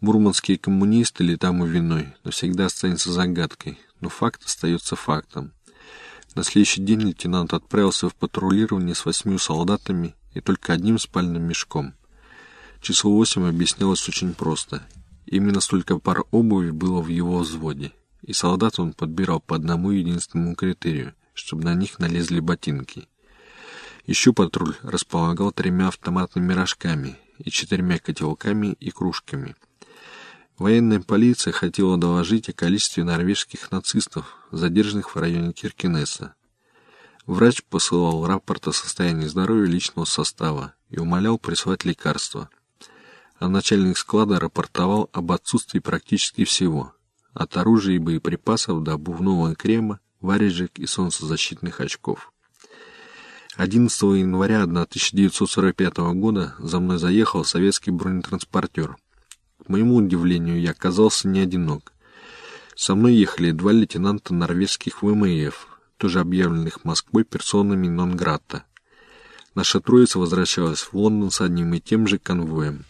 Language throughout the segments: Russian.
Мурманские коммунисты ли тому виной, но всегда останется загадкой, но факт остается фактом. На следующий день лейтенант отправился в патрулирование с восьмью солдатами и только одним спальным мешком. Число восемь объяснялось очень просто. Именно столько пар обуви было в его взводе, и солдат он подбирал по одному единственному критерию, чтобы на них налезли ботинки. Еще патруль располагал тремя автоматными рожками и четырьмя котелками и кружками. Военная полиция хотела доложить о количестве норвежских нацистов, задержанных в районе Киркинесса. Врач посылал рапорт о состоянии здоровья личного состава и умолял прислать лекарства. А начальник склада рапортовал об отсутствии практически всего, от оружия и боеприпасов до обувного крема, варежек и солнцезащитных очков. 11 января 1945 года за мной заехал советский бронетранспортер. Моему удивлению, я оказался не одинок. Со мной ехали два лейтенанта норвежских ВМФ, тоже объявленных Москвой персонами Нонграта. Наша троица возвращалась в Лондон с одним и тем же конвоем.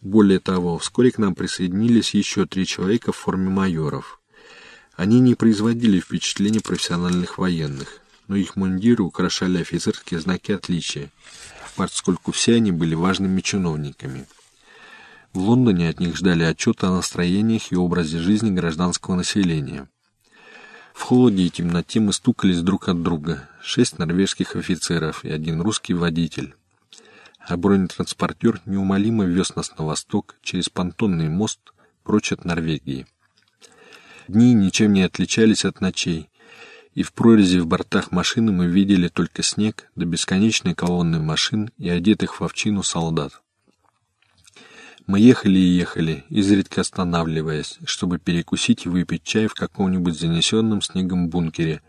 Более того, вскоре к нам присоединились еще три человека в форме майоров. Они не производили впечатления профессиональных военных, но их мундиры украшали офицерские знаки отличия, поскольку все они были важными чиновниками. В Лондоне от них ждали отчеты о настроениях и образе жизни гражданского населения. В холоде и темноте мы стукались друг от друга. Шесть норвежских офицеров и один русский водитель. А бронетранспортер неумолимо вез нас на восток через понтонный мост прочь от Норвегии. Дни ничем не отличались от ночей, и в прорези в бортах машины мы видели только снег до да бесконечной колонны машин и одетых в овчину солдат. Мы ехали и ехали, изредка останавливаясь, чтобы перекусить и выпить чай в каком-нибудь занесенном снегом бункере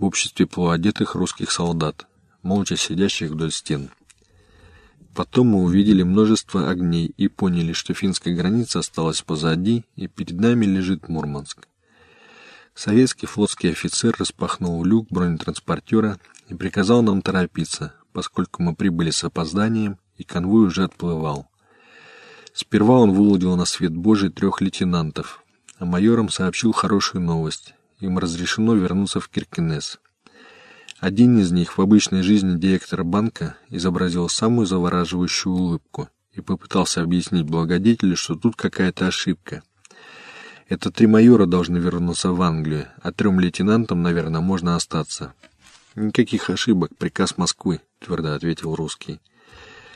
в обществе полуодетых русских солдат, молча сидящих вдоль стен. Потом мы увидели множество огней и поняли, что финская граница осталась позади, и перед нами лежит Мурманск. Советский флотский офицер распахнул люк бронетранспортера и приказал нам торопиться, поскольку мы прибыли с опозданием, и конвой уже отплывал. Сперва он выудил на свет Божий трех лейтенантов, а майорам сообщил хорошую новость. Им разрешено вернуться в Киркинес. Один из них в обычной жизни директора банка изобразил самую завораживающую улыбку и попытался объяснить благодетелю, что тут какая-то ошибка. Это три майора должны вернуться в Англию, а трем лейтенантам, наверное, можно остаться. Никаких ошибок, приказ Москвы, твердо ответил русский.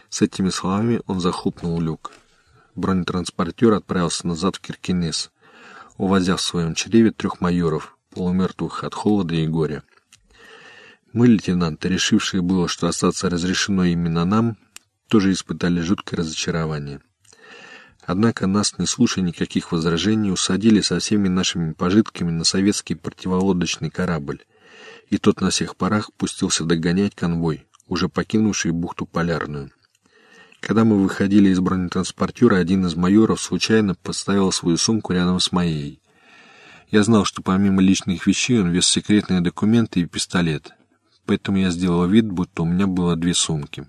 С этими словами он захлопнул люк бронетранспортер отправился назад в Киркинес, увозя в своем чреве трех майоров, полумертвых от холода и горя. Мы, лейтенанты, решившие было, что остаться разрешено именно нам, тоже испытали жуткое разочарование. Однако нас, не слушая никаких возражений, усадили со всеми нашими пожитками на советский противолодочный корабль, и тот на всех парах пустился догонять конвой, уже покинувший бухту Полярную. Когда мы выходили из бронетранспортера, один из майоров случайно поставил свою сумку рядом с моей. Я знал, что помимо личных вещей он вез секретные документы и пистолет, поэтому я сделал вид, будто у меня было две сумки.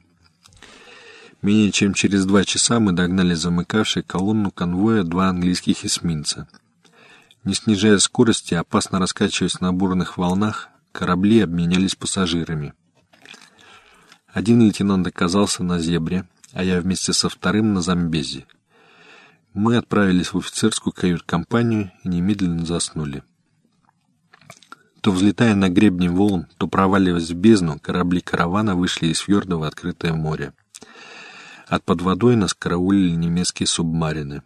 Менее чем через два часа мы догнали замыкавший колонну конвоя два английских эсминца. Не снижая скорости, опасно раскачиваясь на бурных волнах, корабли обменялись пассажирами. Один лейтенант оказался на зебре, а я вместе со вторым на Замбези. Мы отправились в офицерскую кают-компанию и немедленно заснули. То взлетая на гребне волн, то проваливаясь в бездну, корабли каравана вышли из фьорда в открытое море. От под водой нас караулили немецкие субмарины.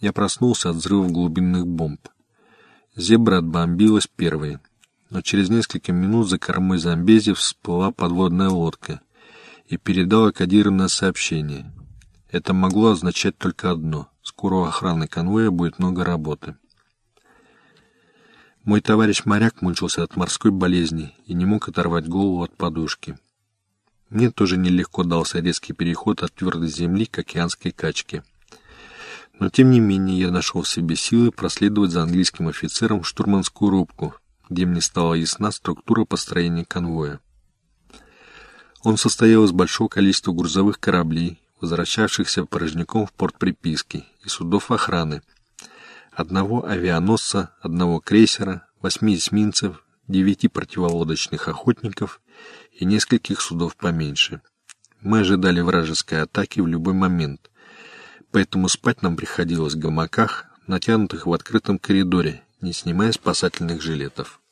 Я проснулся от взрывов глубинных бомб. Зебра отбомбилась первой, но через несколько минут за кормой Замбези всплыла подводная лодка — и передала кодированное сообщение. Это могло означать только одно — скоро у охраны конвоя будет много работы. Мой товарищ-моряк мучился от морской болезни и не мог оторвать голову от подушки. Мне тоже нелегко дался резкий переход от твердой земли к океанской качке. Но тем не менее я нашел в себе силы проследовать за английским офицером в штурманскую рубку, где мне стала ясна структура построения конвоя. Он состоял из большого количества грузовых кораблей, возвращавшихся порожняком в порт приписки, и судов охраны, одного авианосца, одного крейсера, восьми эсминцев, девяти противолодочных охотников и нескольких судов поменьше. Мы ожидали вражеской атаки в любой момент, поэтому спать нам приходилось в гамаках, натянутых в открытом коридоре, не снимая спасательных жилетов.